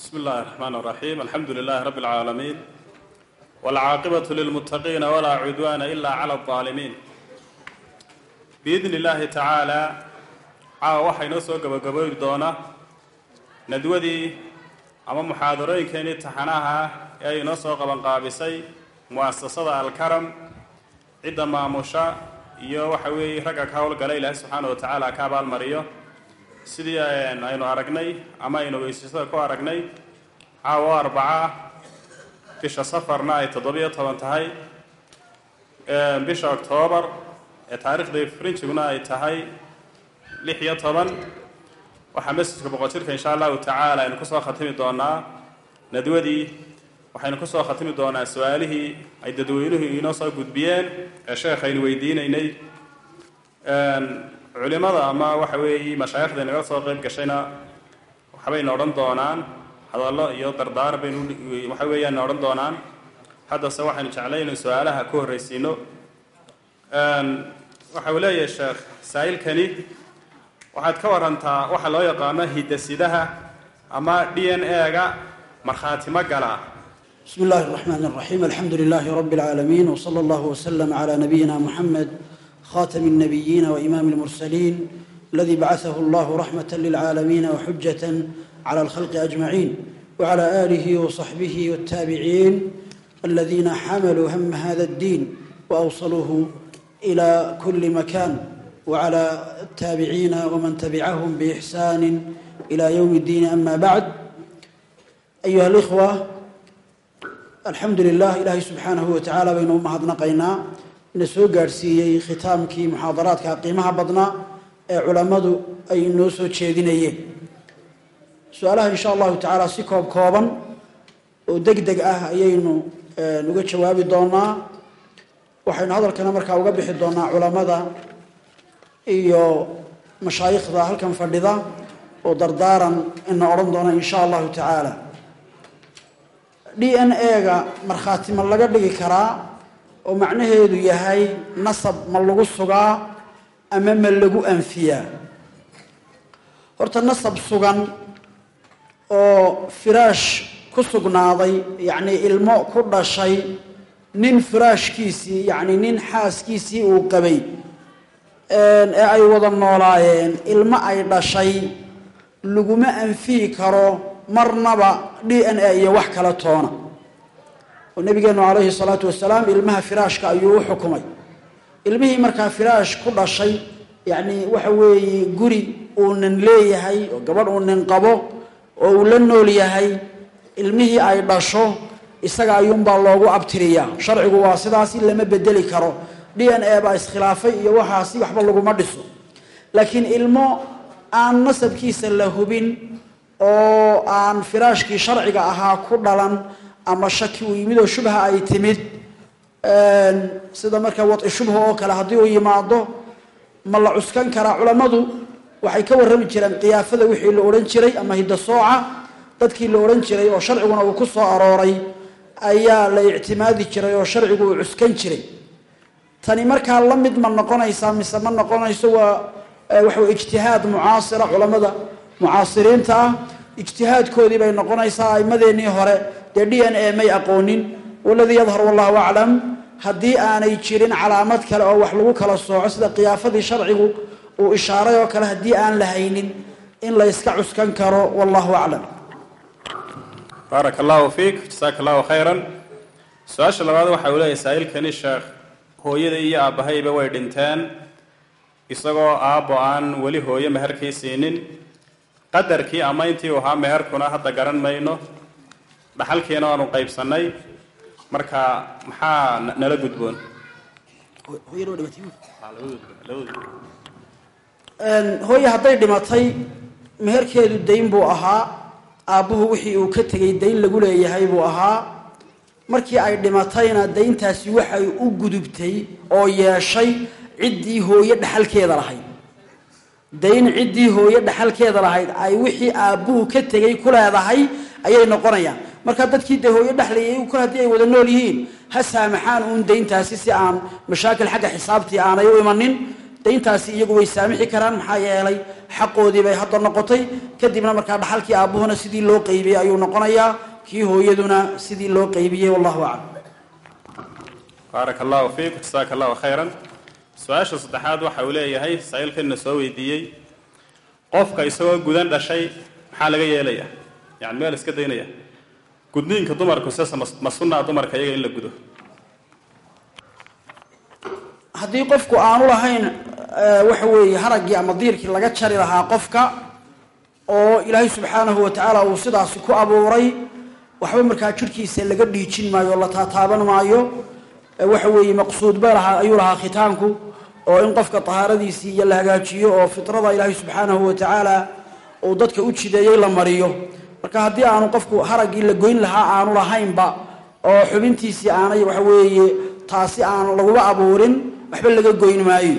بسم الله الرحمن الرحيم الحمد لله رب العالمين والعاقبة للمتقين ولا عدوان إلا على الظالمين بإذن الله تعالى caawa waxaa inoo soo gabagaboobi doona nadwadii ama muxaadarooyinkeenii taxanaha ee ay inoo soo qabanqaabisay mu'asasada alkaram cidda maamusha iyo waxa weeye ragga ka howlgala ilaahay subxaana wa tacaala ka abaalmariyo sidii aynu aragnay ama aynu weysasada ku aragnay caawa arbaca bisha safarna ay toddobiyo toban tahay bisha oktoobar ee taariikhda frinjiguna ay tahay lix iyo toban. Waxaa masjidka boqotirka insha allahu tacaala aynu ku soo khatimi doonaa nadwadii waxaynu ku soo khatimi doonaa su'aalihii ay dadweynuhu inoo soo gudbiyeen ee sheekh aynu weydiinaynay culimada ama waxa weeye mashaayikhda inaga soo qayb gashayna waxbayna odhan doonaan hadallo iyo dardaar baynu waxa weeyaanna odhan doonaan. Haddase waxaynu jeclay inuu su'aalaha ku horraysiino. Waxa uu leeyahay sheekh saa'ilkani waxaad ka warantaa waxa loo yaqaano hidasidaha ama d n e-ga markhaatimo gala. Bismi illaahi raxmaan raxiim alxamdu lilaahi rabbi اlcaalamiin wsala allahu wslm la nabiyina muxamed خاتم النبيين وإمام المرسلين الذي بعثه الله رحمة للعالمين وحجة على الخلق أجمعين وعلى آله وصحبه والتابعين الذين حملوا هم هذا الدين وأوصلوه إلى كل مكان وعلى التابعين ومن تبعهم بإحسان إلى يوم الدين أما بعد أيها الإخوة alxamdu lilah ilaahay subxaanahu watacaala baynu u mahadnaqaynaa ina soo gaadhsiiyey khitaamkii muxaadaraadka qiimaha badnaa ee culammadu ay inoo soo jeedinayeen. Su'aalaha insha allahu tacaala si koob kooban oo deg deg ah ayaynu uga jawaabi doonaa. Waxaynu hadalkana markaa uga bixi doonaa culammada iyo mashaayikhda halkan fadhida oo dardaaran ina odhan doona insha allahu tacaala. D n a-ga markhaati ma laga dhigi karaa oo macnaheedu yahay nasab ma lagu sugaa ama ma lagu anfiyaa. Horta nasab sugan oo firaash ku sugnaaday yacnii ilmo ku dhashay nin firaashkiisii yacni nin xaaskiisii uu qabay ee ay wada noolaayeen ilmo ay dhashay laguma anfiyi karo marnaba d n a iyo wax kala toona oo nabigeenu calayhi salaatu wasalaam ilmaha firaashka ayuu u xukumay. Ilmihii markaa firaash ku dhashay yacni waxa weeye guri uu nin leeyahay oo gabadh uu nin qabo oo uu la nool yahay ilmihii ay dhasho isaga ayuunbaa loogu abtiriyaa. Sharcigu waa sidaasi lama bedeli karo. D n a baa iskhilaafay iyo waxaasi waxba laguma dhiso. Laakiin ilmo aan nasabkiisa la hubin oo aan firaashkii sharciga ahaa ku dhalan ama shaki uu yimid oo shubha ay timid sida markaa wadci shubha oo kale haddii uu yimaado ma la cuskan karaa culammadu. Waxay ka warrami jireen qiyaafada wixii la odhan jiray ama hidasooca dadkii la odhan jiray oo sharciguna uu ku soo arooray ayaa la ictimaadi jiray oo sharcigu uu cuskan jiray. Tani markaa la mid ma noqonaysaa mise ma noqonayso waa waxa ijtihaad mucaasira culammada mucaasiriinta ah ijtihaadkoodii bay noqonaysaa aimadeenii hore. Dee d n a may aqoonin. Waladii yadhar wallahu aclam haddii aanay jirin calaamad kale oo wax lagu kala sooco sida qiyaafadii sharcigu uu ishaaray oo kale haddii aan la haynin in la yska cuskan karo wallahu aclam. Baaraka allahu fiik jasaaka allahu khayran. Su'aasha labaad waxa uu leeyahy saa-ilkani sheekh hooyada iyo aabbahayba way dhinteen isagoo aabbo aan weli hooyo meherkii siinin qadarkii ama intii u ahaa meherkuna hadda garan mayno dhaxalkiina waanu qaybsannay. Marka maxaa nala gudboon? Hooye hadday dhimatay meherkeedu dayn buu ahaa aabbuhu wixii uu ka tegay dayn lagu leeyahay buu ahaa. Markii ay dhimatayna dayntaasi waxay u gudubtay oo yeeshay ciddii hooye dhaxalkeeda lahayd dayn ciddii hooye dhaxalkeeda lahayd ay wixii aabbuhu ka tegay ku leedahay ayay noqonayaan. Marka dadkii dee hooye dhexlayay kol haddii ay wada nool yihiin ha saamaxaan uun dayntaasi si aan mashaakil xagga xisaabtii aanay u imanin. Dayntaasi iyagu way saamixi karaan maxaa yeelay xaqoodii bay hadda noqotay. Kadibna markaa dhaxalkii aabbuhuna sidii loo qeybiyey ayuu noqonayaa kii hooyaduna sidii loo qeybiyey wallahu aclam. Baaraka allahu fiik jasaaka allahu khayran su'aasha saddexaad waxa uu leeyahay saaiilkanna soo weydiiyey qofka isagoo gudan dhashay maxaa laga yeelaya yani meel iska daynaya. Gudniinka dumarku sese ma sunnaa dumarka iyaga in la gudo. Haddii qofku aanu lahayn waxa weeye haraggii ama diirkii laga jari lahaa qofka oo ilaahay subxaanahu watacaala uu sidaasi ku abuuray waxba markaa jirhkiisa laga dhiijin maayo la taataaban maayo waxa weeye maqsuud ba ayuu lahaa khitaanku oo in qofka tahaaradiisii iyo la hagaajiyo oo fitrada ilaahay subxaanahu watacaala uu dadka u jideeyey la mariyo. Marka haddii aanu qofku haraggii la goyn lahaa aanu lahaynba oo xubintiisii aanay waxa weeye taasi aan laguma abuurin waxba laga goyn maayo.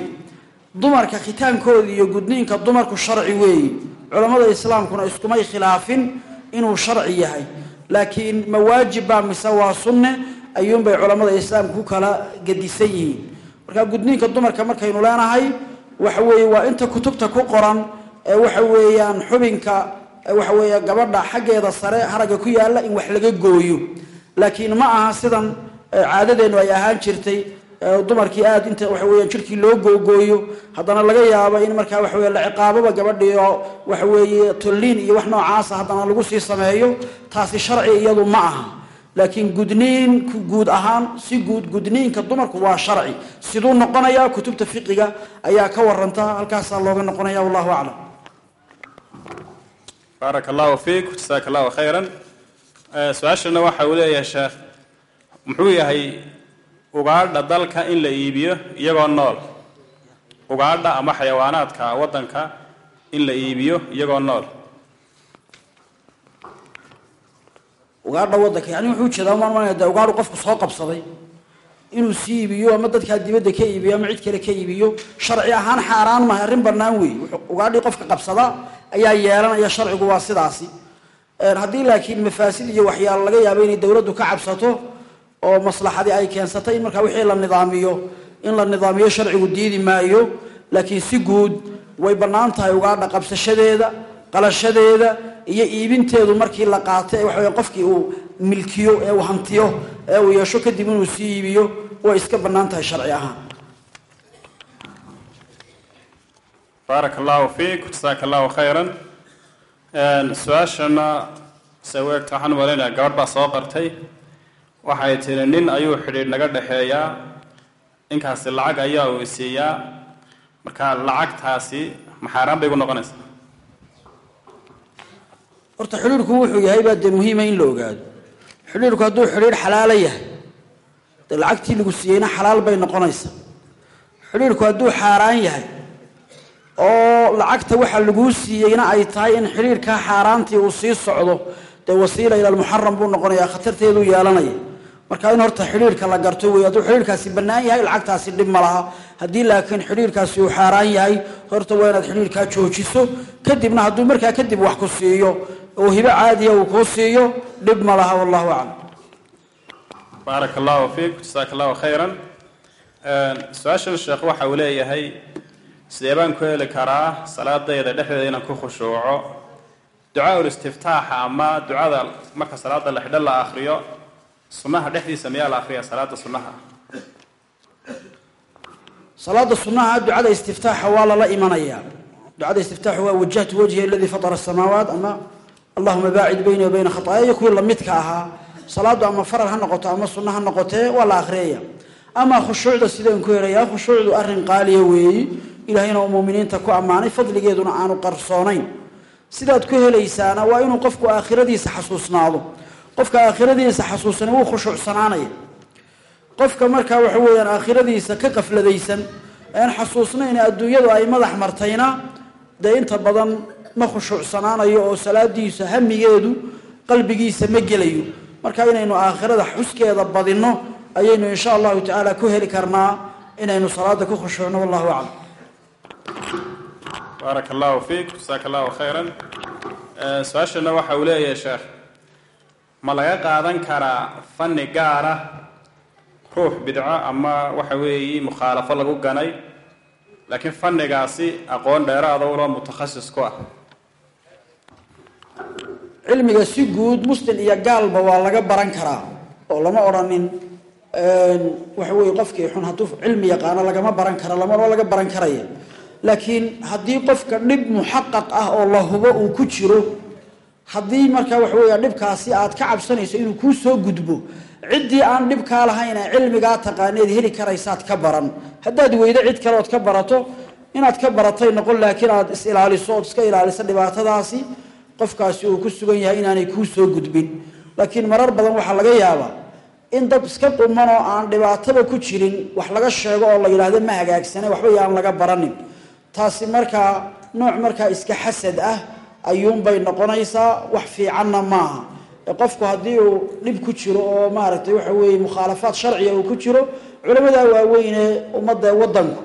Dumarka khitaankooda iyo gudniinka dumarku sharci weeye. Culammada islaamkuna iskumay khilaafin inuu sharci yahay. Laakiin ma baa mise waa sunne ayuunbay culammada islaamka ku kala gedisan yihiin. Marka gudniinka dumarka markaynu leenahay waxa weeye waa inta kutubta ku qoran ee waxa weeyaan xubinka waxa weeye gabadha xaggeeda sare haragga ku yaalla in wax laga gooyo. Laakiin ma aha sidan caadadeennu ay ahaan jirtay dumarkii aada inta waxa weeyaan jirkii loo googooyo. Haddana laga yaabo in markaa waxa weye la ciqaababa gabadhii oo waxa weeye tolliin iyo wax noocaasa haddana lagu sii sameeyo taasi sharci iyadu ma aha laakiin gudniinku guud ahaan si guud gudniinka dumarku waa sharci. Siduu noqonayaa kutubta fiqiga ayaa ka waranta halkaasaa looga noqonaya wallahu aclam. Baaraka allahu fiik jasaaka allahu khayran su'aashana waxa uu leeyahay sheekh muxuu yahay ugaadha dalka in la iibiyo iyagoo nool? Ugaadha ama xayawaanaadka waddanka in la iibiyo iyagoo nool ugaadha waddanka yani wuxuu u jeedaa umaan de ugaadhu qofku soo qabsaday inuu sii iibiyo ama dadkaa dibadda ka iibiyo ama cid kale ka iibiyo sharci ahaan xaaraan mahay arrin bannaan weey ugaadhii qofka qabsada ayaa yeelanaya sharcigu waa sidaasi. Haddii laakiin mafaasid iyo waxyaalo laga yaabo inay dowladdu ka cabsato oo maslaxadii ay keensatay in markaa wixii la nidaamiyo in la nidaamiyo sharcigu diidi maayo laakiin si guud way bannaan tahay ugaadha qabsashadeeda qalashadeeda iyo iibinteedu markii la qaato ee waxaweya qofkii uu milkiyo ee uu hantiyo ee uu yeesho kadib inuu sii iibiyo way iska bannaan tahay sharci ahaan. Baaraka allahu fiik jasaaka allahu khayran su'aashana se weegta waxaan u malaynaya gabadh baa soo qartay waxay tiri nin ayuu xidhiidh naga dhexeeyaa ninkaasi lacag ayaa uu isiiyaa marka lacagtaasi maxaaraan bay gu noqonaysaa horta xidhiidhku wuxuu yahay baa dee muhiima in la ogaado. Xidhiidhku hadduu xidhiidh xalaalo yahay dee lacagtii lagu siiyeyna xalaal bay noqonaysaa xidhiidhku hadduu xaaraan yahay oo lacagta waxa laguu siiyeyna ay tahay in xidhiidhkaa xaaraantii uu sii socdo dee wasiila ila almuxaram buu noqonayaa khatarteeduu yeelanaya. Marka in horta xidhiidhka la garto wey hadduu xidhiidhkaasi bannaan yahay lacagtaasi dhib ma laha. Haddii laakiin xidhiidhkaasi uu xaaraan yahay horta waa inaad xidhiidhkaa joojiso kadibna hadduu markaa kadib wax ku siiyo oo hibo caadiya uu kuu siiyo dhib ma laha wallahu aclam. Baaraka allahu fiik jasaaka allahu khayran su'aashan sheekh waxa uu leeyahay sidee baan ku heli karaa salaadayda dhexdeeda inaan ku khushuuco? Ducaa-ul istiftaaxa ama ducada marka salaada la xidho la akriyo sunnaha dhexdiisa miyaa la akriya salaada sunnaha? Salaada sunnaha ducada istiftaaxa waa lala imanayaa ducada istiftaaxu waa wajahtu wajhi aladii fatara asamaawaat ama allahuma baacid bayni wa bayna khataayaya kuwii lamidka ahaa salaadu ama faral ha noqoto ama sunno ha noqotee waa la akhriyaya ama khushuucda sideen ku helayaa khushuucdu arrin qaaliya weeyi. Ilahayna uu muuminiinta ku ammaanay fadligeeduna aanu qarsoonayn. Sidaad ku helaysaana waa inuu qofku aakhiradiisa xasuusnaado. Qofka aakhiradiisa xasuusana wuu khushuucsanaanaya. Qofka markaa waxa weeyaan aakhiradiisa ka qafladaysan aan xasuusnayn adduunyadu ay madax martayna dee inta badan ma khushuucsanaanayo oo salaadiisa hamigeedu qalbigiisa ma gelayo. Marka inaynu aakhirada xuskeeda badinno ayaynu insha allahu tacaala ku heli karnaa inaynu salaada ku khushuucno wallahu aclam. Baaraka allahu fiik jasaaka allahu khayran su'aashana waxa uu leeyahay sheekh. Ma laga qaadan karaa fanni gaara ruux bidco ama waxa weeye mukhaalafo lagu ganay laakiin fannigaasi aqoon dheeraada uloo mutakhasis ku ah cilmiga si guud muslim iyo gaalba waa laga baran karaa oo lama odhanin waxa weeye qofkii xun hadduu cilmi yaqaano lagama baran karo lamao laga baran karaya laakiin haddii qofka dhib muxaqaq ah oo la hubo uu ku jiro haddii markaa waxa weeya dhibkaasi aad ka cabsanayso inuu kuu soo gudbo ciddii aan dhibkaa lahayn cilmigaa taqaaneed heli karaysaad ka baran. Haddaad weydo cid kale ood ka barato inaad ka baratay noqon laakiin aad is ilaaliso ood iska ilaaliso dhibaatadaasi qofkaasi uu ku sugan yahay inaanay kuu soo gudbin. Laakiin marar badan waxaa laga yaabaa in dad iska quman oo aan dhibaataba ku jirin wax laga sheego oo la yidhaahdo ma hagaagsane waxba yaan laga baranin. Taasi markaa nooc markaa iska xasad ah ayuunbay noqonaysaa wax fiicanna maaha. Qofku haddii uu dhib ku jiro oo maaragtay waxa weeye mukhaalafaad sharciga uu ku jiro culamada waaweynee ummadda wadanku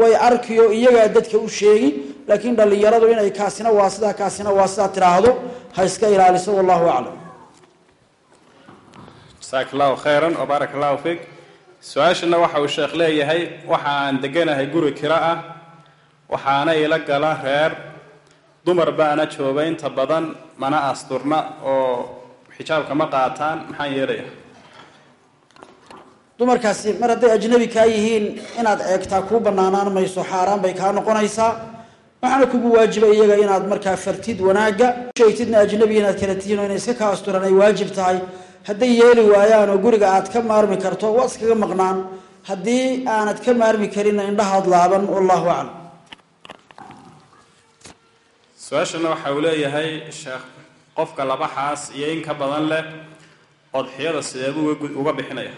way arkiyo iyagaa dadka u sheegi laakiin dhallinyaradu inay kaasina waa sidaa kaasina waa sidaa tiraahdo ha iska ilaaliso wallahu aclam. Jasaak allahu khayran wa baarak allahu fiik. Su'aashana waxa uu sheekh leeyahay waxa aan deganahay guri kiro ah waxaana ila gala reer. Dumar baana jooga inta badan mana asturna oo xijaabka ma qaataan maxaan yeelaya dumarkaasi mar hadday ajnabi kaa yihiin inaad eegtaa kuu banaanaan mayso xaaraan bay kaa noqonaysaa waxaana kugu waajiba iyaga inaad markaa fartid wanaagga sheegtidna ajnabi inaad kala tihiin oo inay iska kaa asturan ay waajib tahay. Hadday yeeli waayaan oo guriga aad ka maarmi karto waad iskaga maqnaan. Haddii aanad ka maarmi karinna indhahaad laaban wallahu aclam. Su'aashana waxa uu leeyahay sheekh qofka labaxaas iyo in ka badan leh odxiyada sideebuu uga bixinaya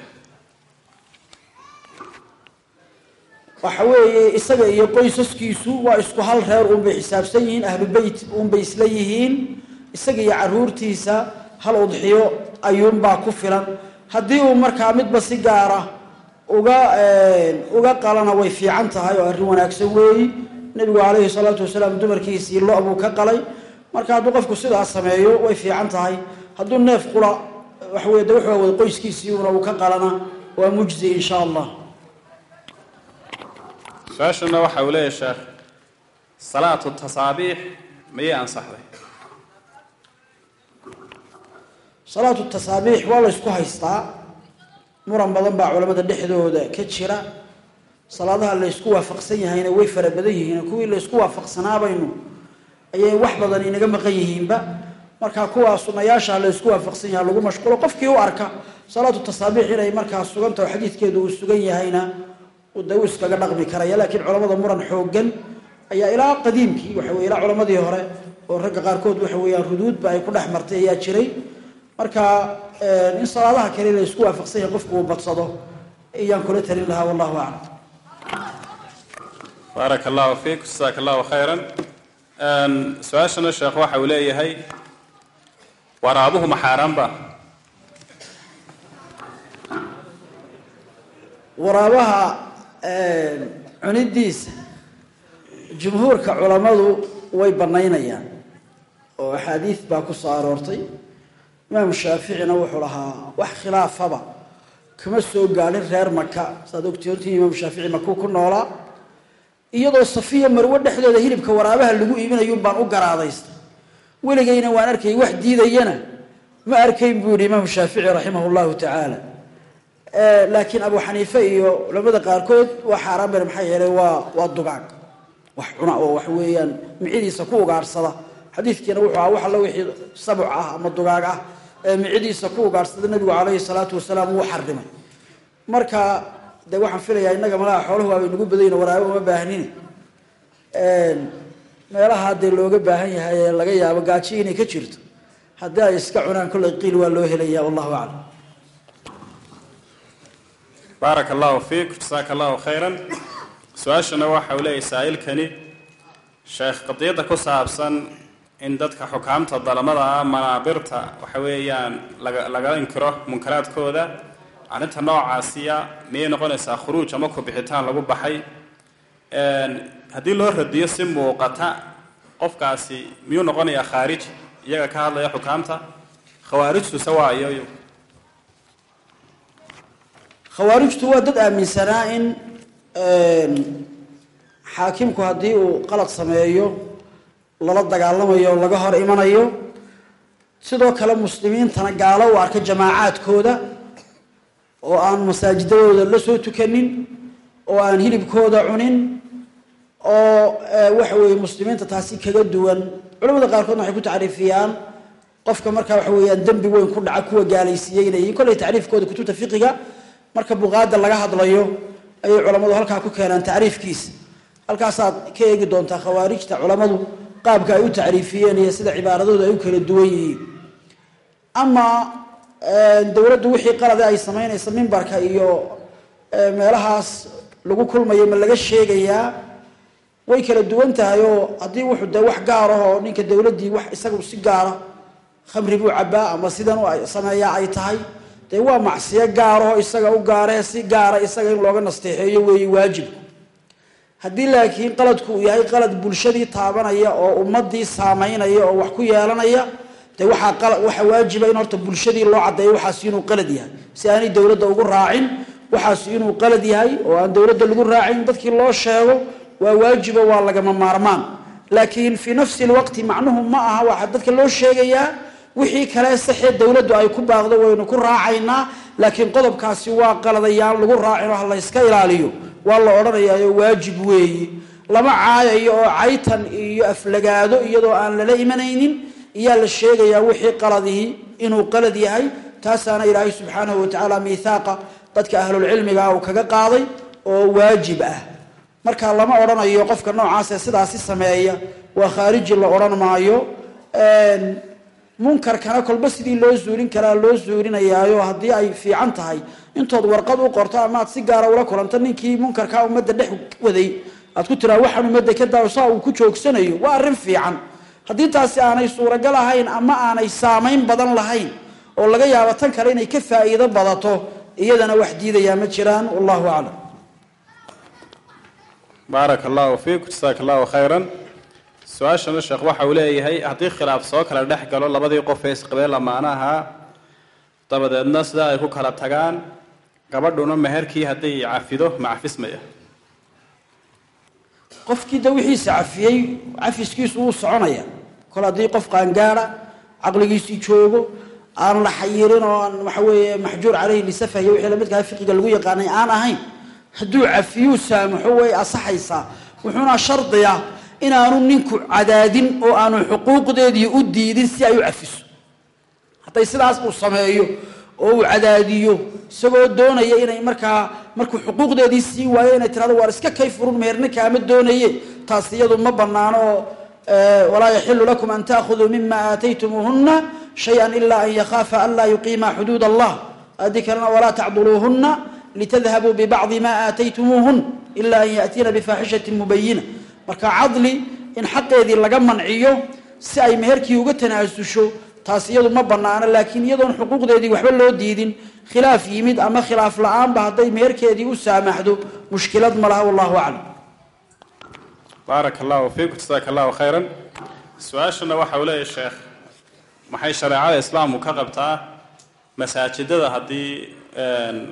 waxa weeye isaga iyo qoysaskiisu waa isku hal reer uunbay xisaabsan yihiin ahlu uunbay isla yihiin. Isaga iyo caruurtiisa hal udxiyo ayuunbaa ku filan. Haddii uu markaa midba si gaara uga uga qalana way fiican tahay oo arrin wanaagsan weeyi. Nabigu calayhi salaatu wasalaam dumarkiisii lo buu ka qalay. Marka hadduu qofku sidaas sameeyo way fiican tahay. Hadduu neef qura waxaweye de wuxuu wada qoyskiisii una uu ka qalana waa mujzi insha allah su'aashana waxa uu leeyahay sheekh salaatu tasaabiix mayay ansaxday? Salaatu tasaabiix waa la ysku haystaa. Muran badan baa culamada dhexdooda ka jira. Salaadaha la ysku waafaqsan yahayna way fara badan yihiin. Kuwii la ysku waafaqsanaabaynu ayay wax badan inaga maqan yihiinba. Markaa kuwaa sunayaasha la waafaqsan yaha lagu mashquulo qofkii u arka salaatu tasaabiix inay markaa suganta oo xadiidkeedu uu sugan yahayna uu iskaga dhaqmi karaya laakiin culamada muran xoogan ayaa ilaa qadiimkii waxa weye ilaa culamadii hore oo ragga qaarkood waxa weeyaan ruduudba ay ku dhex martay ayaa jiray. Marka in salaadaha kale la isku waafaqsan yahay qofku uu badsado ayaan kula talin lahaa wallahu aclam baaraka allahu fiik jasaaka allahu khayran su'aashana sheekh waxa uu leeyahay waraabuhu ma xaaraanba waraabaha cunidiisa jumhuurka culammadu way banaynayaan oo axaadiid baa ku soo aroortay. Imaamu shaaficina wuxuu lahaa wax khilaafaba. Kama soo gaadhin reer maka saad ogtiintii imaamu shaafici makuu ku noolaa. Iyadoo safiya marwo dhexdooda hilibka waraabaha lagu iibinayun baan u garaadaystay weligayna waan arkay wax diidayana. Ma arkayn buu yihi imaamu shaafici raximah llahu tacaala laakiin abu xaniife iyo culamada qaarkood waa xaaraan maxaa yeelay waa waa dugaag. Wax cuna oo wax weeyaan. Micidiisa ku ugaadhsada xadiidkiina wuxuu ahaa wax alla wixii sabuc ah ama dugaag ah. Ee micidiisa ku ugaadhsada nabigu calayhi salaatu wasalaam wuu xarimay. Marka de waxaan filayaa innaga malaha xooluhu waabay nagu badayno waraabo uma baahnini meelaha dee looga baahan yahay ee laga yaabo gaaji inay ka jirto haddii ay iska cunaan kollay qiil waa loo helaya wallahu aclam baaraka allahu fiik jasaaka allahu khayran. Su'aashana waxa uu leeyahy saa-ilkani sheekh qadiyadda ku saabsan in dadka xukaamta dalamada ah manaabirta waxa weeyaan laga laga inkiro munkaraadkooda. Arrinta noocaasiya miyay noqonaysaa khuruuj ama kubixitaan lagu baxay? Haddii loo radiyo si muuqata qofkaasi miyuu noqonayaa khaarij iyaga ka hadlaya xukaamta? Khawaarijtuse waa iyo khawaarijtu waa dad aaminsanaa in xaakimku haddii uu qalad sameeyo lala dagaalamayo laga hor imanayo sidoo kale muslimiintana gaalo u arka jamaacaadkooda oo aan masaajidadooda la soo tukanin oo aan hilibkooda cunin oo waxa weeye muslimiinta taasi kaga duwan. Culamada qaarkoodna waxay ku tacriifiyaan qofka markaa waxa weeyaan dembi weyn ku dhaca kuwa gaalaysiiyey inay tacriifkooda kutubta fiqiga marka buqaada laga hadlayo ayay culammadu halkaa ku keenaan tacriifkiisa halkaasaad ka eegi doontaa khawaarijta culammadu qaabka ay u tacriifiyeen iyo sida cibaaradooda ay u kala duwan yihiin. Ama dowladdu wixii qalade ay samaynaysa mimbarka iyo meelahaas lagu kulmayo ma laga sheegayaa way kala duwan tahay oo haddii wuxuu dee wax gaar ah ninka dowladdii wax isagu si gaara khamri buu cabbaa ama sidan u sameeyaa ay tahay dee waa macsiyo gaarahoo isaga u gaaree si gaara isaga in looga nasteexeeyo weeye waajibku haddii laakiin qaladku uu yahay qalad bulshadii taabanaya oo ummadii saamaynaya oo wax ku yeelanaya dee waxaa waajiba in horta bulshadii loo caddeeyo waxaas inuu qalad yahay. Si aanay dowladda ugu raacin waxaas inuu qalad yahay oo aan dowladda lagu raacin dadkii loo sheego waa waajibo waa lagama maarmaan. Laakiin fii nafsi lwaqti macnuhu ma aha waxaa dadka loo sheegayaa wixii kale saxee dowladdu ay ku baaqdo waynu ku raacaynaa laakiin qodobkaasi waa qaladayaan lagu raacin oo ha layska ilaaliyo. Waa la odhanayaayo waajib weeyi lama caayayo oo caytan iyo aflagaado iyadoo aan lala imanaynin iyaa la sheegayaa wixii qaladihii inuu qalad yahay. Taasaana ilaahay subxaanahu watacaala miithaaqa dadka ahlulcilmiga uu kaga qaaday oo waajib ah. Marka lama odhanayo qofka noocaas ee sidaasi sameeya waa khaariji la odhan maayo munkarkana kolba sidii loo zuulin karaa loo zuulinayaayo haddii ay fiican tahay. Intood warqad u qorto ama aad si gaara ula kulanto ninkii munkarkaa ummadda dhex waday aad ku tiraa waxaan ummadda ka daayo saa uu ku joogsanayo. Waa arrin fiican. Haddii taasi aanay suuragal ahayn ama aanay saamayn badan lahayn oo laga yaabo tan kale inay ka faa'iido badato iyadana wax diidayaa ma jiraan wallahu aclam. Baaraka allahu fiik jasaaka allahu khayran su'aashana sheekh waxa uu leeyahay haddii khilaaf soo kala dhex galo labadii qof ee isqabee lamaanaha dabadeedna sidaa ay ku kala tagaan gabadhuna meherkii hadday cafido ma cafismaya qofkii de wixiisa cafiyey cafiskiisu wuu soconaya. Kol haddii qof qaangaara caqligiisii joogo aan la xayirin oo aan waxa weeye maxjuur caleyhi lisafah wixii lamidkaha fiqiga lagu yaqaanay aan ahayn hadduu cafiyuu saamaxo way asaxaysaa. Wuxuuna shardiya inaanu ninku cadaadin oo aanu xuquuqdeedii u diidin si ay u cafiso. Hadday sidaas uu sameeyo oo uu cadaadiyo isagoo doonaya inay markaa markuu xuquuqdeedii sii waayo inay tirahdo waar iska kay furun meherna kaama doonaye taas iyadu ma banaano eh, walaa yaxilu lakum an taakuduu mima aataytumuuhuna shaya ila an yakaafa an laa yuqiima xuduud allah. Adii kalena walaa tacduluuhuna litadhabuu bibacdi ma aataytumuuhun ila an yatiina bifaxishati mubayina marka cadli in xaqeedii laga manciyo si ay meherkii uga tanaasusho taas iyadu ma banaano laakiin iyadoon xuquuqdeedii waxba loo diidin. Khilaaf yimid ama khilaaf la'aanba hadday meherkeedii u saamaxdo mushkilad ma laha wallahu aclam. Baaraka allahu fiiku jasaaka allahu khayran. Su'aashana waxa uu leeyahy sheekh maxay shareecada islaamku ka qabtaa masaajidada haddii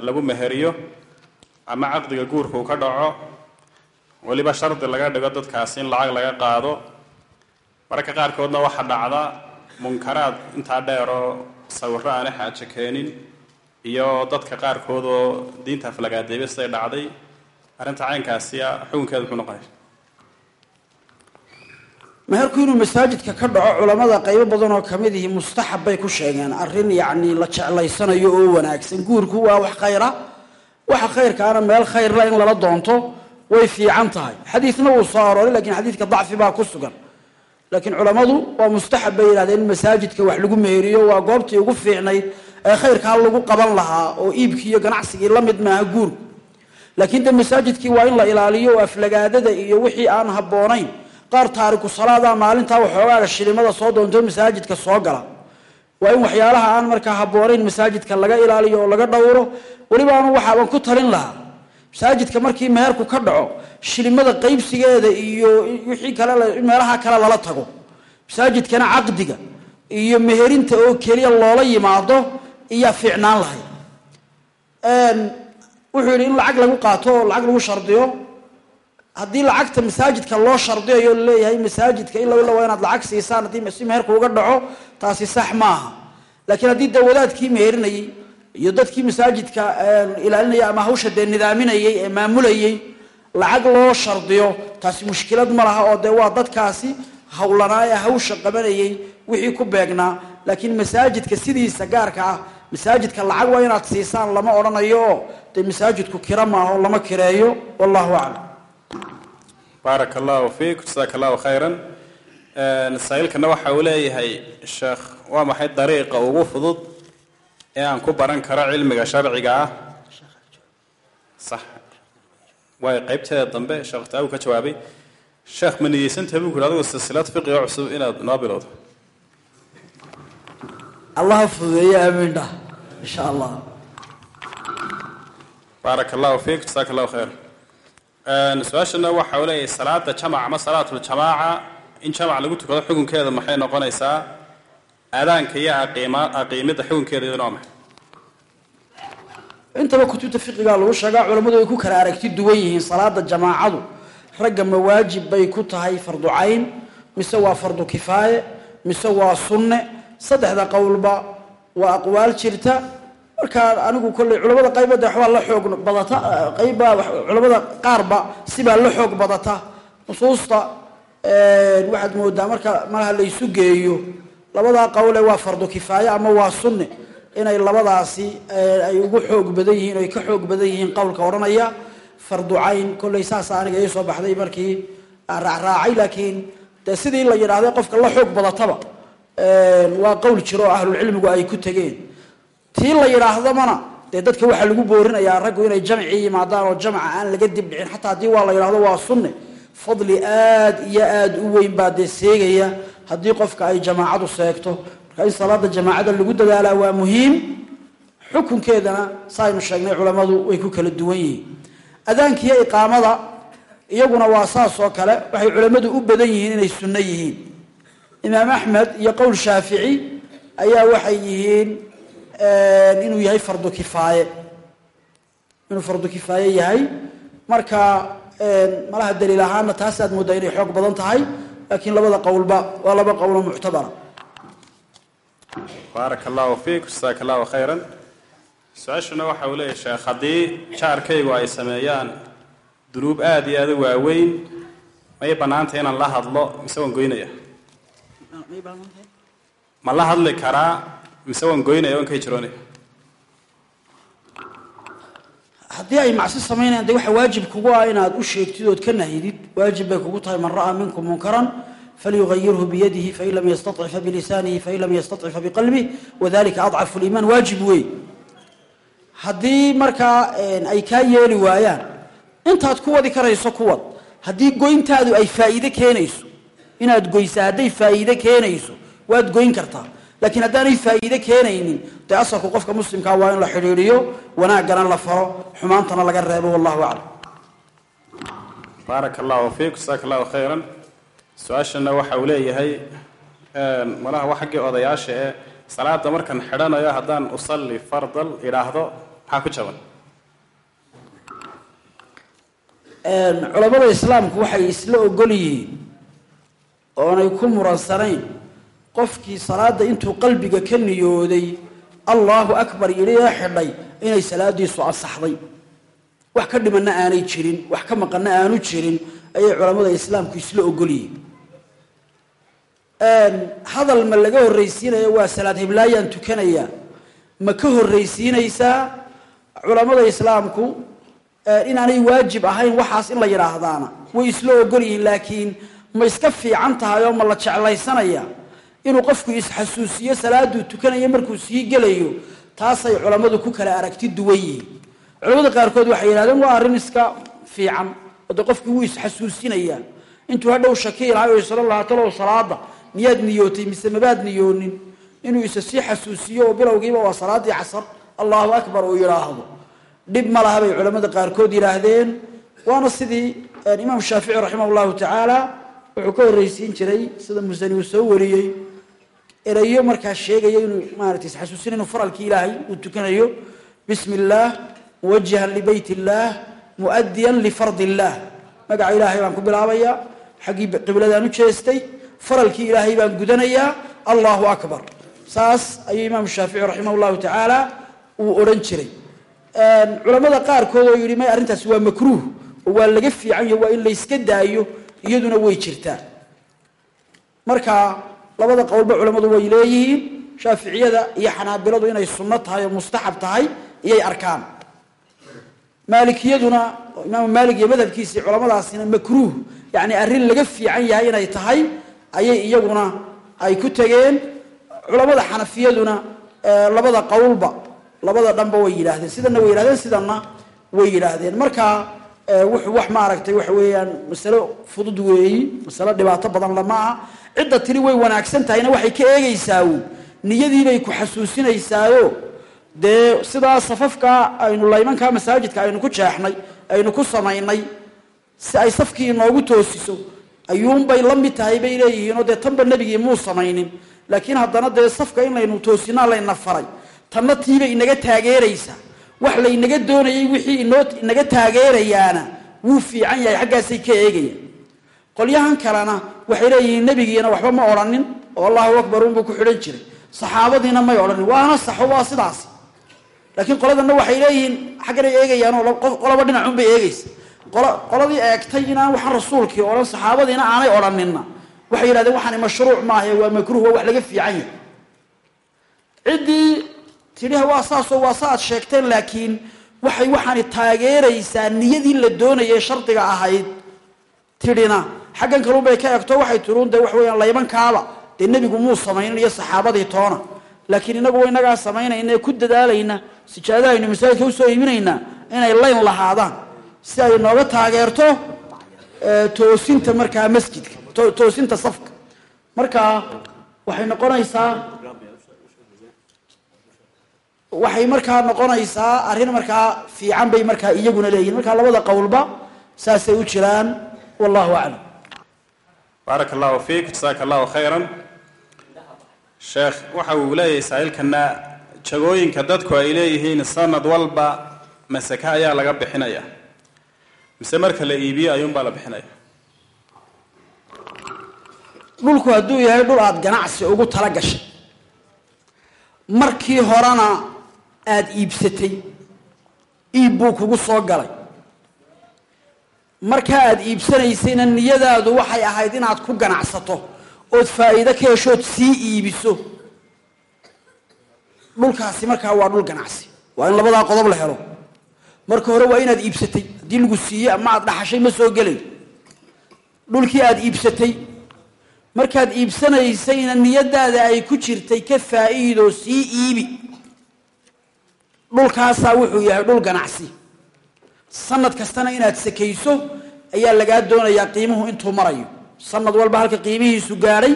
lagu meheriyo ama caqdiga guurka uu ka dhaco weliba shardi laga dhigo dadkaasi in lacag laga qaado. Mararka qaarkoodna waxaa dhacda munkaraad intaa dheer oo sawiro aana xaajo keenin iyo dadka qaarkood oo diinta aflagaadeebay siday dhacday. Arrinta caynkaasi xukunkeeda muxuu noqonaya meherku inuu masaajidka ka dhaco culamada qaybo badan oo ka mid ihi mustaxab bay ku sheegeen. Arrin yacni la jeclaysanayo oo wanaagsan. Guurku waa wax khayra. Waxa khayrkaana meel khayrla in lala doonto way fiican tahay. Xadiidna wuu soo arooray lakiin xadiidka dacfi baa ku sugan. Laakiin culammadu waa mustaxab bay yidhahdeen in masaajidka wax lagu meheriyo waa goobtii ugu fiicnayd ee khayrkaa lagu qaban lahaa oo iibkii iyo ganacsigii la mid maaha guurku laakiin de masaajidkii waa in la ilaaliyo oo aflagaadada iyo wixii aan habboonayn. Qaar taariku salaada maalintaa waxoogaaga shilimada soo doonto masaajidka soo gala. Waa in waxyaalaha aan markaa habboonayn masaajidka laga ilaaliyo oo laga dhowro. Weliba anu ku talin lahaa masaajidka markii meherku ka dhaco shilimada qaybsigeeda iyo wixii kale meelaha kale lala tago. Masaajidkana caqdiga iyo meherinta oo keliya loola yimaado iyaa fiicnaan lahay. Wuxuu yidhi in lacag lagu qaato oo lacag lagu shardiyo. Haddii lacagta masaajidka loo shardiyayo la leeyahay masaajidka ila ila waa inaad lacag siisaan haddii si meherka uga dhaco taasi sax maaha. Laakiin haddii dee wadaadkii meherinayey iyo dadkii masaajidka ilaalinaya ama hawsha dee nidaaminayey ee maamulayey lacag loo shardiyo taasi mushkilad ma laha oo dee waa dadkaasi howlanaa ee hawsha qabanayey wixii ku beegnaa laakiin masaajidka sidiisa gaarka ah masaajidka lacag waa inaad siisaan lama odhanayo oo dee masaajidku kira maaha oo lama kireeyo wallahu aclam. Baaraka allahu fiik jasaaka allahu khayran saa-iilkana waxa uu leeyahay sheekh waa maxay dariiqa ugu fudud ee aan ku baran karo cilmiga sharciga ah. Sax. Waay qaybteeda dambe sheekh taagu ka jawaabay sheekh ma niyeysantahay buu ku yidhi adigu silsilad fiqiga cusub inaad noo bilowdo. Allaha fududeeye aamiin dhah insha allah baaraka allahu fiik jasaaka allahu khayr su'aashana waxa uu leeyahay salaada jamac ama salaatuljamaaca in jamac lagu tukado xukunkeeda maxay noqonaysaa aadaanka iyo aqiimidda xukunkeeda iyaduna maxay intaba kutubta fiqigaa lagu sheegaa culammadu ay ku kala aragti duwan yihiin salaada jamaacadu ragga ma waajib bay ku tahay fardu mise waa fardu kifaaye mise waa sunne saddexda qowlba waa aqwaal jirta. Markaa anigu kolley culamada qaybada waxbaa la xoog badata qaybbaa culamada qaarba sibaa la xoog badata. Nusuusta waxaad moodaa marka malaha laysu geeyo labadaa qowle waa fardu kifaaye ama waa sunne. Inay labadaasi ay ugu xoog badan yihiin o ay ka xoog badan yihiin qowlka odhanaya fardu cayn saasa aniga ii soo baxday markii aan raacraacay laakiin dee sidii la yidhaahday qofka la xoog badataba waa qowl jiro oo ahlulcilmigu ay ku tegeen. Tii la yidhaahdamana dee dadka waxaa lagu boorinayaa raggu inay jamcii yimaadaan oo jamca aan laga dibdhicin xataa haddii waa la yidhahdo waa sunne. Fadli aad iyo aad u weyn baa dee seegaya haddii qofka ay jamaacadu seegto marka in salaada jamaacada lagu dadaalaa waa muhiim xukunkeedana saaynu sheegnay culammadu way ku kala duwan yihiin. Adaankiiyo iqaamada iyaguna waa saas oo kale waxay culammadu u badan yihiin inay sunno yihiin. Imaam axmed iyo qowl shaafici ayaa waxay yihiin inuu yahay fardu kifaaye. Inuu fardu kifaaye yahay. Marka malaha daliil ahaana taas mooddaa inay xoog badan tahay laakiin labada qowlba waa laba qowlo muctabara. Baaraka allahu fiik jasaaka allahu khayran. Su'aashuna waxa uu leeyahay sheekh haddii jaarkaygu ay sameeyaan dunuub aada iyo aada u waaweyn. May bannaantay inaan la hadlo mise waan goynaya ma la hadli karaa mise waan goynaya waan ka hijroonaya haddii ay macsi samaynayaan de waxa waajib kugu ah inaad u sheegtid ood ka nahyidid waajib bay kugu tahay man ra'aa minkum munkaran falyugayirhu biyadihi fain lam yastaطic fabilisaanihi fain lam yastaطic fabiqalbih wadalika adcafu liimaan. Waajib wey haddii markaa ay kaa yeeli waayaan intaad ku wadi karayso kuwad haddii goyntaadu ay faa'iide keenayso inaad goysaa hadday faa'iide keenayso waad goyn kartaa. Laakiin haddaanay faa'iide keenaynin dee asalku qofka muslimkaa waa in la xidhiidhiyo wanaaggana la faro xumaantana laga reebo wallahu aclam. Baaraka allahu fiik jasaaka allahu khayran. Su'aashana waxa uu leeyahay malaha waa xaggii odayaasha ee salaada markaan xidhanayo haddaan usalli fardal idhaahdo maxaa ku jaban? Culammada islaamku waxay isla ogol yihiin oonay ku muransanayn qofkii salaada intuu qalbiga ka niyooday allahu akbar yidhi ee xidhay inay salaadiisu ansaxday. Wax ka dhimanna aanay jirin wax ka maqanna aanu jirin ayay culammada islaamku isla ogol yihiin hadal ma laga horraysiinaya waa salaad heblaayaan tukanayaa ma ka horraysiinaysaa culammada islaamku inaanay waajib ahayn waxaas in la yidhaahdaana. Way isla ogol yihiin laakiin ma iska fiican tahay oo ma la jeclaysanaya inuu qofku isxasuusiyo salaaduu tukanayo markuu sii gelayo taasay culammadu ku kala aragti duwan yihiin culamada qaarkood waxay yidhahdeen waa arrin iska fiican. Oo dee qofkii wuu isxasuusinayaa. Intuu hadhow shaki lahay oo isla lahatalow salaada miyaad niyootay mise mabaad niyoonin? Inuu isa sii xasuusiyo oo bilowgiiba waa salaadii casar allahu akbar uu yidhaahdo. Dhib ma laha bay culamada qaarkood yidhaahdeen. Waana sidii imaam shaafici raximah llahu tacaala wuxuu ka horreysiin jiray sida musani uu soo wariyey erayo markaa sheegaya inuu maarata isxasuusin inuu faralkii ilaahay uu tukanayo bismi illaah muwajihan libeyt illaah muadiyan lifard illaah magaca ilaahay baan ku bilaabayaa xaggii qibladaan u jeestay faralkii ilaahay baan gudanayaa allahu akbar. Saas ayuu imaamu shaafici raximah llahu tacaala uu odhan jiray. Culamada qaarkood oo yidhi may arrintaasi waa makruuh oo waa laga fiican yaho waa in layska daayo iyaduna way jirtaa. Marka labada qowlba culammadu way leeyihiin shaaficiyada iyo xanaabiladu inay sunno tahay oo mustaxab tahay iyay arkaan. Maalikiyaduna imaamu maalik iyo madhabkiisii culamadaasina makruuh yani arrin laga fiican yahay inay tahay ayay iyaguna ay ku tegeen. Culamada xanafiyaduna labada qowlba labada dhanba way yidhaahdeen. Sidana way yidhahdeen sidanna way yidhaahdeen. Marka wuxuu wax maaragtay waxa weeyaan masalo fudud weeyi masalo dhibaato badan lama aha. Cidda tiri way wanaagsan tahayna waxay ka eegaysaa niyadiibay ku xasuusinaysaayo dee sidaa safafka aynu laymankaa masaajidka aynu ku jeexnay aynu ku samaynay si ay safkii inoogu toosiso ayuunbay la mid tahay bay leeyihiinoo dee tanba nebigii muu samaynin. Laakiin haddana dee safka in laynu toosinaa layna faray. Tanna tiibay inaga taageeraysaa wax laynaga doonayay wixii inoo inaga taageerayaana wuu fiican yahay xaggaasay ka eegayaan. Qolyahan kalena waxay leeyihiin nebigiina waxba ma odhanin oo allahu akbar unbuu ku xidhan jiray. Saxaabadiina may odhanin waana saxo waa sidaasi laakiin qoladanna waxay leeyihiin xagganay eegayaanoo qolaba dhinacunbay eegaysa. Qoladii eegtay inaan waxaan rasuulkii odhan saxaabadiina aanay odhaninna. Waxay yidhahdeen waxaani mashruuc maaha waa makruuh waa wax laga fiican yahay. Ciddii tidhi waa saasoo waa sa aad sheegteen laakiin waxay waxaani taageeraysaa niyadii la doonayay shardiga ahayd. Tidhina xaggan kalunbay ka eegto waxay tiruun dee waxa weyaan laymankaaba dee nebigu muu samaynin iyo saxaabadii toona. Laakiin inagu wa inagaa samaynayna ee ku dadaalayna sijaadahaynu masaajidka u soo iibinaynaa inay layn lahaadaan. Si ay nooga taageerto toosinta markaa masjidka toosinta safka. Marka waxay noqonaysaa waxay markaa noqonaysaa arrin markaa fiican bay markaa iyaguna leeyihiin markaa labada qowlba saasay u jiraan wallahu aclam. Baaraka allahu fiik jasaaka allahu khayran. Sheekh waxa uu leeyahay saa'ilkana jagooyinka dadku ay leeyihiin sanad walba masake ayaa laga bixinaya. Mise marka la iibiyo ayuunbaa la bixinaya. Dhulku hadduu yahay dhul aada ganacsi ugu tala gashay. Markii horena aada iibsatay iib buu kugu soo galay. Markaa aada iibsanaysayna niyadaadu waxay ahayd inaad ku ganacsato ood faa'iido ka heshood sii iibiso. Dhulkaasi markaa waa dhul ganacsi waa in labadaa qodob la helo. Marka hore waa inaad iibsatay haddii lagu siiye ama aada dhaxashay ma soo gelayo dhulkii aada iibsatay markaad iibsanaysayna niyadaada ay ku jirtay ka faa'iidoo sii iibi dhulkaasaa wuxuu yahay dhul ganacsi. Sanad kastana inaad sakayso ayaa lagaa doonayaa qiimuhu intuu marayo. Sanad walba halka qiimihiisu gaadhay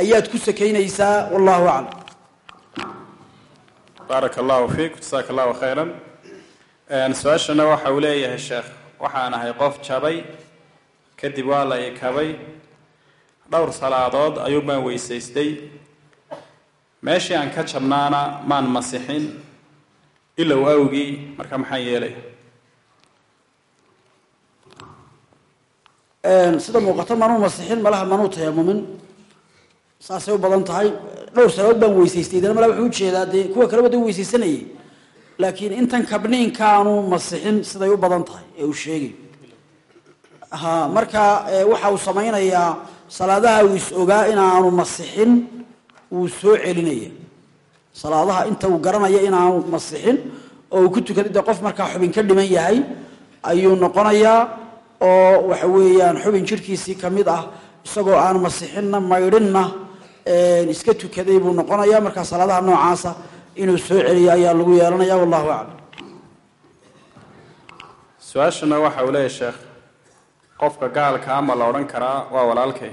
ayaad ku sakaynaysaa wallahu aclam. Baaraka allahu fiik jasaaka allahu khayran su'aashana waxa uu leeyahay sheekh waxaan ahay qof jabay kadib waa la ikabay dhowr salaadood ayuu baan weysaystay. Meeshii aan ka jabnaana maan masixin ilow awgii marka maxaan yeelaya sida muuqata manuu masixin malaha manuu tayamumin saasay u badan tahay. Dhowr saladood baan weysaystay. Dana malaa wuxuu u jeedaa dee kuwa kaleba da weysaysanayay. Laakiin intan kabniinkaanu masixin siday u badan tahay ee uu sheegay. Ha marka waxa uu samaynayaa salaadaha uu is ogaa inaanu masixin wuu soo celinaya salaadaha inta uu garanaya inaanu masixin oo uu ku tukaday dee qof markaa xubin ka dhiman yahay ayuu noqonayaa oo waxa weeyaan xubin jirhkiisii ka mid ah isagoo aan masixinna maydhinna iska tukaday buu noqonaya. Markaa salaadaha noocaasa inuu soo celiyo ayaa lagu yeelanaya wallahu aclam. Su'aashana waxa uu leeyahay sheekh. Qofka gaalka ama la odhan karaa waa walaalkay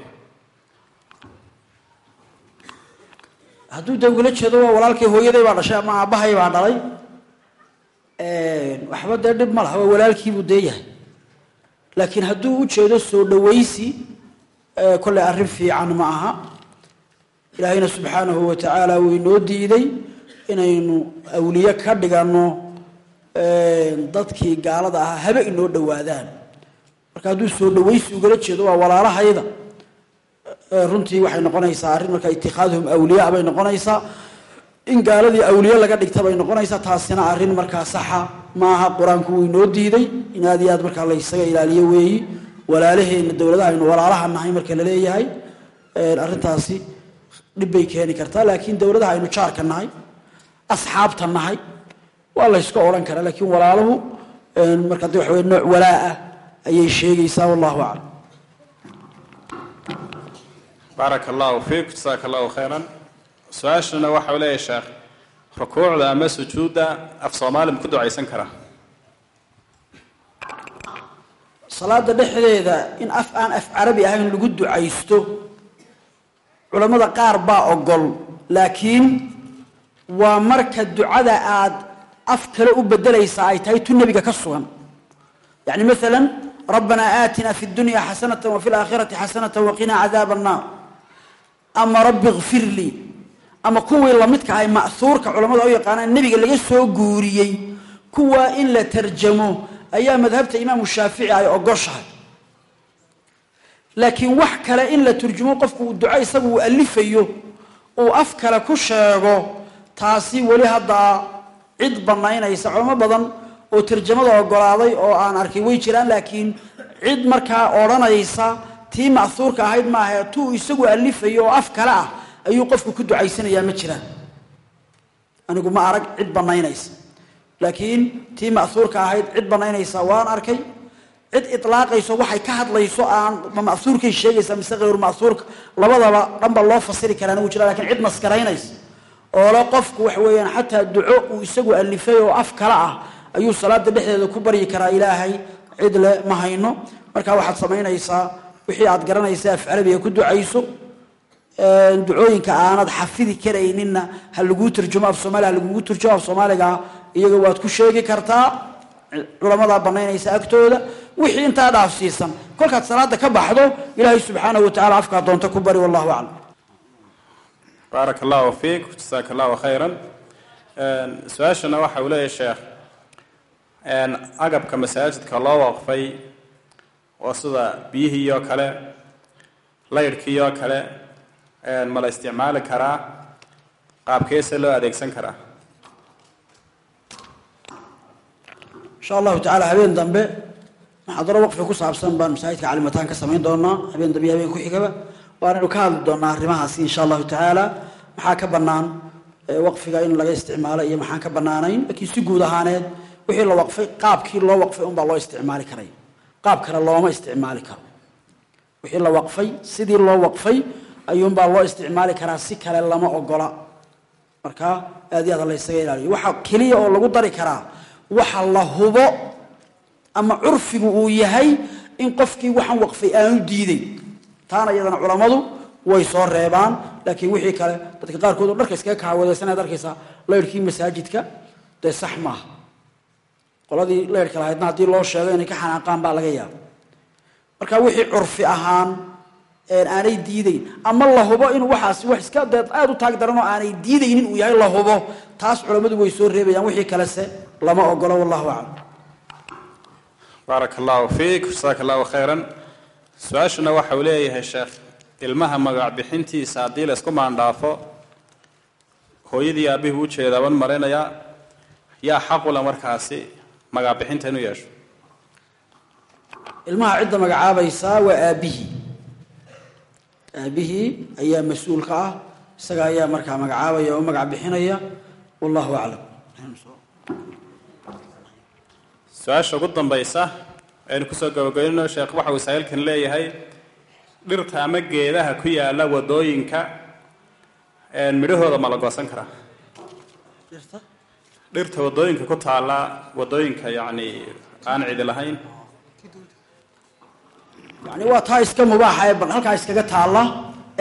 hadduu de ugala jeedo waa walaalkay hooyaday baa dhashay ama aabbahay baa dhalay. Waxba dee dhib ma laha waa walaalkiibuu dee yahay. Laakiin hadduu u jeedo soo dhawaysi kolley arrin fiican ma aha. Ilaahayna subxaanahu wa tacaala wuu inoo diiday inaynu awliye ka dhiganno dadkii gaalada ahaa habe inoo dhowaadaan. Marka hadduu soo dhawaysi ugala jeedo waa walaalahayda runtii waxay noqonaysaa arrin marka itikaaduhum awliyaa bay noqonaysaa. In gaaladii awliye laga dhigta bay noqonaysaa taasina arrin markaa saxa maaha qur'aanku wuu inoo diiday. In aad iyo aad markaa laysaga ilaaliyo weeyi. Walaalaheenna dowladaha aynu walaalaha nahay marka la leeyahay. Arrintaasi dhib bay keeni kartaa laakiin dowladaha aynu jaarka nahay asxaabta nahay waa layska odhan karaa. Laakiin walaaluhu marka de waxa nooc walaa ah ayay sheegaysaa wallahu aclam baaraka allahu fiik jasaaka allahu khayran. Su'aashana waxa u leeyahay sheekh rukuucda ama sujuudda af soomaali ma ku ducaysan karaa salaada dhexdeeda in af aan af carabi ahayn lagu ducaysto culammada qaar baa ogol laakiin waa marka ducada aad af kale u bedelaysaa ay tahay tu nebiga ka sugan. Yani maalan rabbanaa aatina fi dunya xasanata wafi laakhirati xasanata waqinaa cadaaba annaar ama rabbi kfir lii ama kuwii lamidka ahay ma'huurka culamada u yaqaanaan nebiga laga soo guuriyey kuwaa in la tarjamo ayaa madhabta imaamu shaafici ay ogoshahay. Laakiin wax kale in la turjumo qofku uu duco isagu uu alifayo uu af kale ku sheego taasi weli haddaa cid banaynaysa culamo badan oo tarjamada ogolaaday oo aan arkay way jiraan laakiin cid markaa odhanaysa tii ma'huurka ahayd maahae tuu isagu alifayo oo af kale ah ayuu qofku ku ducaysanayaa ma jiraan. Anigu ma arag cid banaynaysa laakiin tii ma'huurka ahayd cid banaynaysa waan arkay. Cid ilaaqayso waxay ka hadlayso aan ma ma'huurkay sheegaysaa mise hayru ma'huurka labadaba dhanba loo fasiri karaa wuu jira laakiin cid maskaraynaysa. Oole qofku waxa weeyaan xataa duco uu isagu alifay oo af kale ah ayuu salaada dhexdeeda ku baryi karaa ilaahay cid le ma hayno. Marka waxaad samaynaysaa wixii aad garanaysa af carabiga ku ducayso ducooyinka aanad xafidi karayninna ha laguu turjumo af soomaaliya ha lagugu turjumo af soomaaliga iyaga waad ku sheegi kartaa culamadaa banaynaysa agtooda. Wixii intaa dhaafsiisan kolkaad salaada ka baxdo ilaahay subxaanahu watacala afkaa doonta ku bari wallahu aclam. Baaraka allahu fiik jasaaka allahu khayran su'aashana waxa uu leeyahay sheekh. Agabka masaajidka loo waqfay oo sida biyihii oo kale laydhkii oo kale ma la isticmaali karaa qaabkeese loo adeegsan karaa. Insha allahu tacala habeen dambe maxaadaro waqfi ku saabsan baan masaajidka calimataan ka samayn doonaa habeen dambe habeen ku-xigaba waanaynu ka hadli doonaa arrimahaasi insha allahu tacaala. Maxaa ka bannaan waqfiga in laga isticmaalo iyo maxaan ka bannaanayn? Laakiin si guud ahaaneed wixii la waqfay qaabkii loo waqfay unbaa loo isticmaali karay qaab kale looma isticmaali karo. Wixii la waqfay sidii loo waqfay ayuunbaa loo isticmaali karaa si kale lama ogola. Marka aad iyo aad laysaga ilaaliyo. Waxa keliya oo lagu dari karaa waxa la hubo ama curfigu uu yahay in qofkii waxaan waqfay aanu diiday. Taana iyadana culammadu way soo reebaan laakiin wixii kale dadka qaarkood oo dharka iskaga kahawadaysanad arkaysaa laydhkii masaajidka? Dee sax maaha qoladii laydhka lahaydna haddii loo sheego inay ka xanaaqaan baa laga yaaba marka wixii curfi ahaan aanay diidayn ama la hubo inuu waxaasi wax iska dee aada u taag daran oo aanay diidaynin uu yahay la hubo. Taas culammadu way soo reebayaan wixii kalese lama ogolo wallahu aclam. Baaraka allahu fiik jasaaka allahu khayran. Su'aashuna waxa uu leeyahay sheekh ilmaha magac bixintiisa haddii la isku maandhaafo hooyadii aabihii u jeedaaban marinaya yaa xaqula markaasi magac bixinta inuu yeesho. Ilmaha cidda magacaabaysaa waa aabbihii. Aabbihii ayaa mas'uulka ah isaga ayaa markaa magacaabaya oo magac bixinaya wallahu aclam su'aasha ugu dambaysa aynu ku soo gabagaynayno sheekh waxa uu saa'ilkan leeyahay dhirta ama geedaha ku yaalla waddooyinka midhahooda ma la goosan karaa dhirta waddooyinka ku taalla waddooyinka yacni aan cidi lahayn. Yani waa taa iska mubaaxa ee bal halkaa iskaga taalla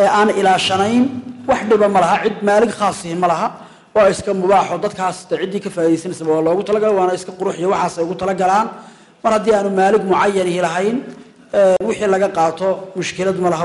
ee aan ilaashanayn. Wax dhiba ma laha cid maalig khaasihi ma laha. Waa iska mubaaxo dadkaas de ciddii ka faa'idaysanaysa waa loogu talagala waana iska qurux iyo waxaasay ugu talagalaan. Mar haddii aanu maalig mucayanihi lahayn wixii laga qaato mushkilad ma laha